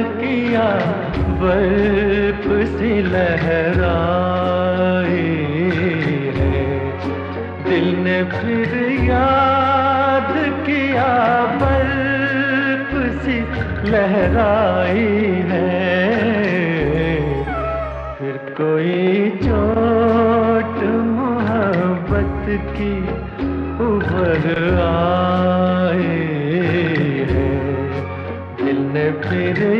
किया बर्फ़ सी लहराई है। दिल ने फिर याद किया बर्फ़ सी लहराई है। फिर कोई चोट, मोहब्बत की उभर आई ने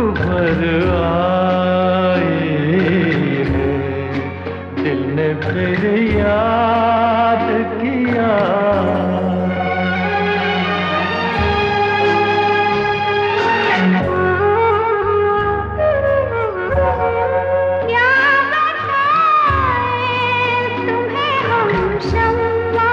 उभर है। दिल ने फिर याद किया। क्या बताएँ तुम्हें हम शम्मा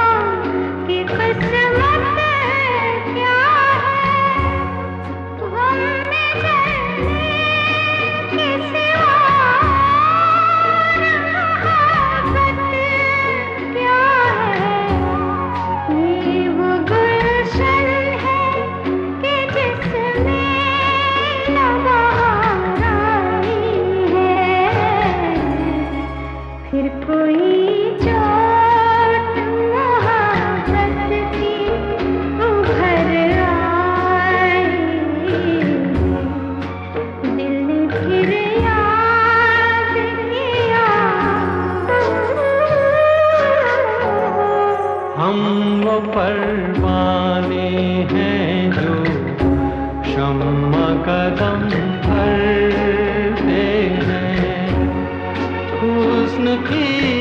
हम वो परवाने हैं जो शम्मा कदम भरते हैं। हुस्न की